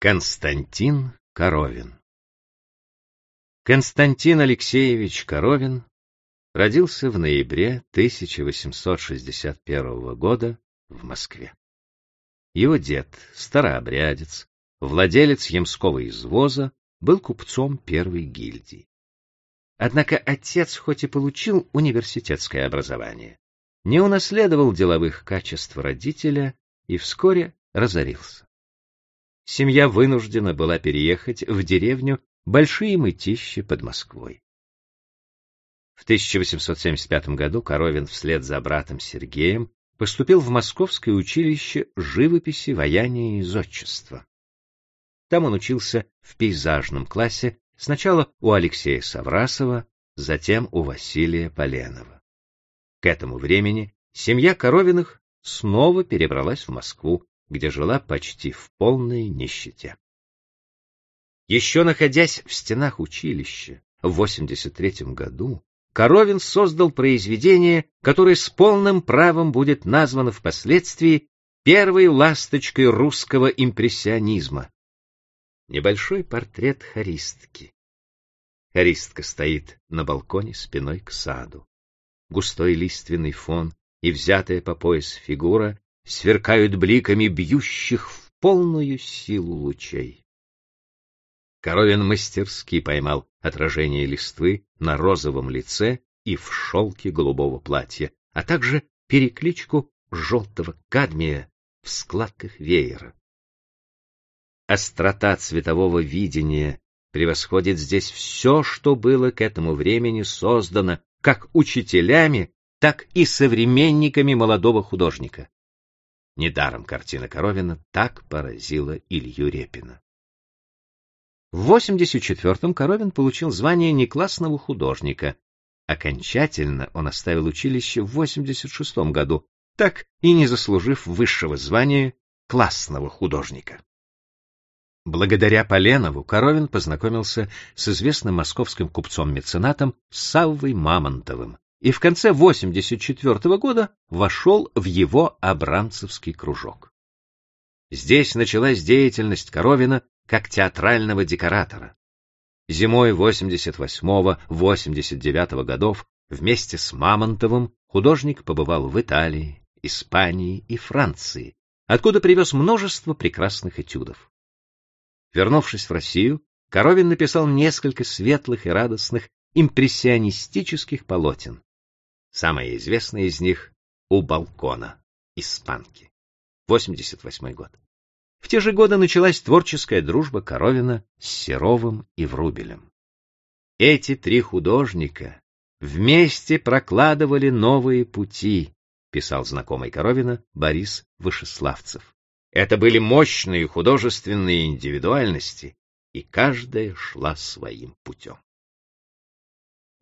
Константин Коровин Константин Алексеевич Коровин родился в ноябре 1861 года в Москве. Его дед, старообрядец, владелец ямского извоза, был купцом первой гильдии. Однако отец хоть и получил университетское образование, не унаследовал деловых качеств родителя и вскоре разорился семья вынуждена была переехать в деревню Большие Мытищи под Москвой. В 1875 году Коровин вслед за братом Сергеем поступил в Московское училище живописи, ваяния и зодчества. Там он учился в пейзажном классе сначала у Алексея Саврасова, затем у Василия Поленова. К этому времени семья Коровиных снова перебралась в Москву, где жила почти в полной нищете. Еще находясь в стенах училища в 83 году, Коровин создал произведение, которое с полным правом будет названо впоследствии первой ласточкой русского импрессионизма. Небольшой портрет харистки. Харистка стоит на балконе спиной к саду. Густой лиственный фон и взятая по пояс фигура сверкают бликами бьющих в полную силу лучей. Коровин мастерски поймал отражение листвы на розовом лице и в шелке голубого платья, а также перекличку желтого кадмия в складках веера. Острота цветового видения превосходит здесь все, что было к этому времени создано как учителями, так и современниками молодого художника. Недаром картина Коровина так поразила Илью Репина. В 84-м Коровин получил звание неклассного художника. Окончательно он оставил училище в 86-м году, так и не заслужив высшего звания классного художника. Благодаря Поленову Коровин познакомился с известным московским купцом-меценатом Саввой Мамонтовым, и в конце 84 года вошел в его абрамцевский кружок. Здесь началась деятельность Коровина как театрального декоратора. Зимой 88-89 годов вместе с Мамонтовым художник побывал в Италии, Испании и Франции, откуда привез множество прекрасных этюдов. Вернувшись в Россию, Коровин написал несколько светлых и радостных импрессионистических полотен. Самое известное из них «У балкона» испанки. 88 год. В те же годы началась творческая дружба Коровина с Серовым и Врубелем. Эти три художника вместе прокладывали новые пути, писал знакомый Коровина Борис Вышеславцев. Это были мощные художественные индивидуальности, и каждая шла своим путем.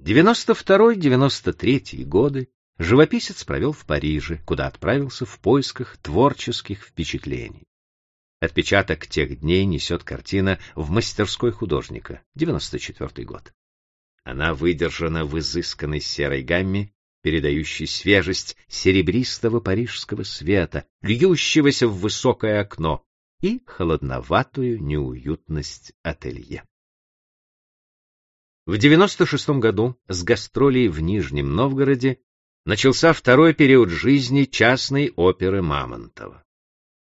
92-93 годы живописец провел в Париже, куда отправился в поисках творческих впечатлений. Отпечаток тех дней несет картина в мастерской художника, 94 год. Она выдержана в изысканной серой гамме, передающей свежесть серебристого парижского света, льющегося в высокое окно, и холодноватую неуютность ателье. В 96 году с гастролей в Нижнем Новгороде начался второй период жизни частной оперы Мамонтова.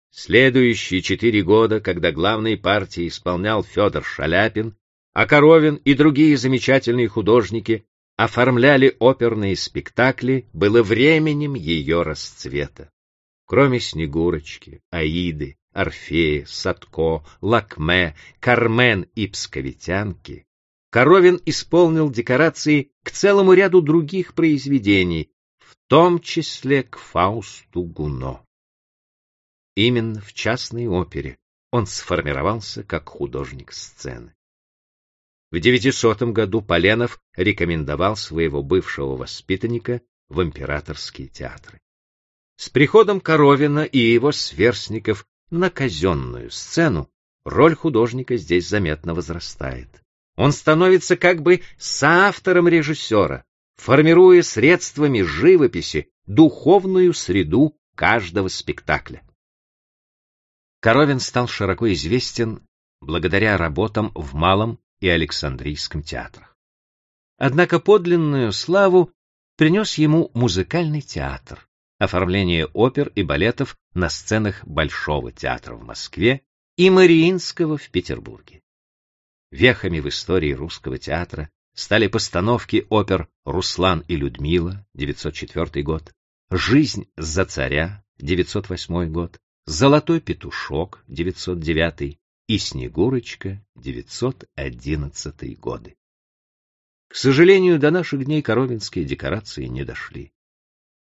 Следующие четыре года, когда главные партии исполнял Федор Шаляпин, а Коровин и другие замечательные художники оформляли оперные спектакли, было временем ее расцвета. Кроме Снегурочки, Аиды, Орфея, Садко, Лакме, Кармен и Псковитянки, Коровин исполнил декорации к целому ряду других произведений, в том числе к Фаусту Гуно. Именно в частной опере он сформировался как художник сцены. В 900 году Поленов рекомендовал своего бывшего воспитанника в императорские театры. С приходом Коровина и его сверстников на казенную сцену роль художника здесь заметно возрастает. Он становится как бы соавтором режиссера, формируя средствами живописи духовную среду каждого спектакля. Коровин стал широко известен благодаря работам в Малом и Александрийском театрах. Однако подлинную славу принес ему музыкальный театр, оформление опер и балетов на сценах Большого театра в Москве и Мариинского в Петербурге. Вехами в истории русского театра стали постановки опер «Руслан и Людмила» 904 год, «Жизнь за царя» 908 год, «Золотой петушок» 909 и «Снегурочка» 911 годы. К сожалению, до наших дней коровинские декорации не дошли.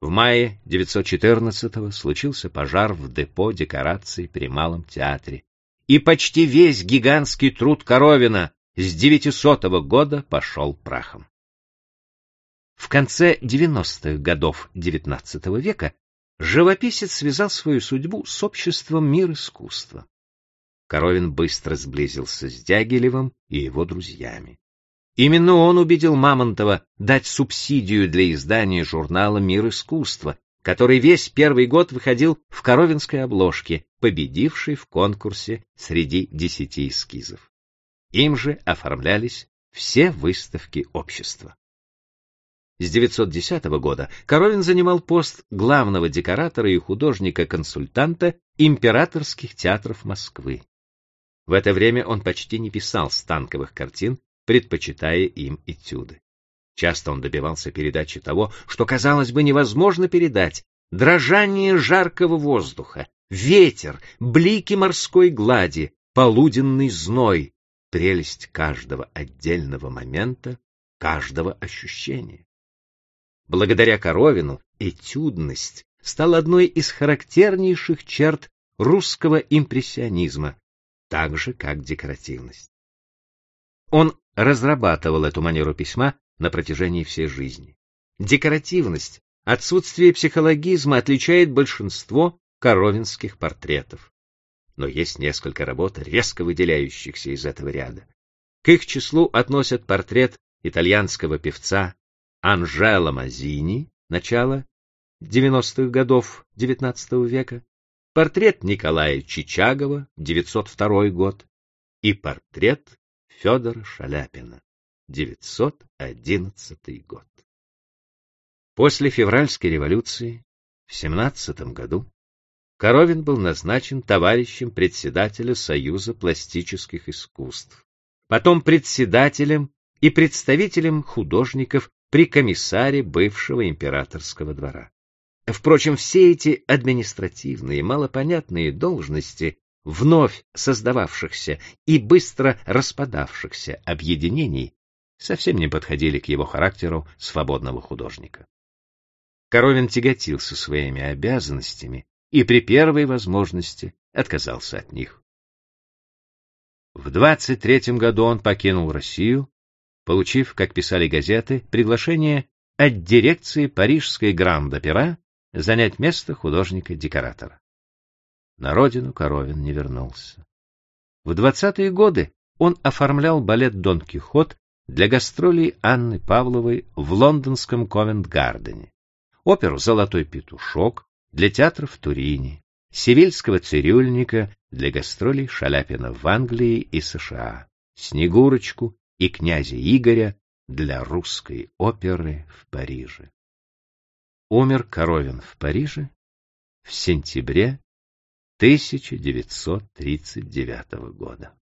В мае 914-го случился пожар в депо декораций при Малом театре, и почти весь гигантский труд Коровина с 900 года пошел прахом. В конце 90-х годов XIX века живописец связал свою судьбу с обществом мир искусства. Коровин быстро сблизился с Дягилевым и его друзьями. Именно он убедил Мамонтова дать субсидию для издания журнала «Мир искусства», который весь первый год выходил в коровинской обложке, победившей в конкурсе среди десяти эскизов. Им же оформлялись все выставки общества. С 910 года Коровин занимал пост главного декоратора и художника-консультанта императорских театров Москвы. В это время он почти не писал станковых картин, предпочитая им этюды. Часто он добивался передачи того, что, казалось бы, невозможно передать. Дрожание жаркого воздуха, ветер, блики морской глади, полуденный зной, прелесть каждого отдельного момента, каждого ощущения. Благодаря Коровину этюдность стала одной из характернейших черт русского импрессионизма, так же, как декоративность. Он разрабатывал эту манеру письма на протяжении всей жизни. Декоративность, отсутствие психологизма отличает большинство коровинских портретов. Но есть несколько работ, резко выделяющихся из этого ряда. К их числу относят портрет итальянского певца Анжела Мазини, начало 90-х годов XIX века, портрет Николая Чичагова, 902 год, и портрет Федора Шаляпина, 911 год. После февральской революции в 17 году Коровин был назначен товарищем председателя Союза пластических искусств, потом председателем и представителем художников при комиссаре бывшего императорского двора. Впрочем, все эти административные, малопонятные должности вновь создававшихся и быстро распадавшихся объединений совсем не подходили к его характеру свободного художника. Коровин тяготился своими обязанностями и при первой возможности отказался от них. В 23 году он покинул Россию, получив, как писали газеты, приглашение от дирекции парижской Гранд-Опера занять место художника-декоратора. На родину Коровин не вернулся. В двадцатые годы он оформлял балет «Дон Кихот» для гастролей Анны Павловой в лондонском Ковент-Гардене, оперу «Золотой петушок» для театра в Турине, «Севильского цирюльника» для гастролей Шаляпина в Англии и США, «Снегурочку» и «Князя Игоря» для русской оперы в Париже. Умер Коровин в Париже в сентябре 1939 года.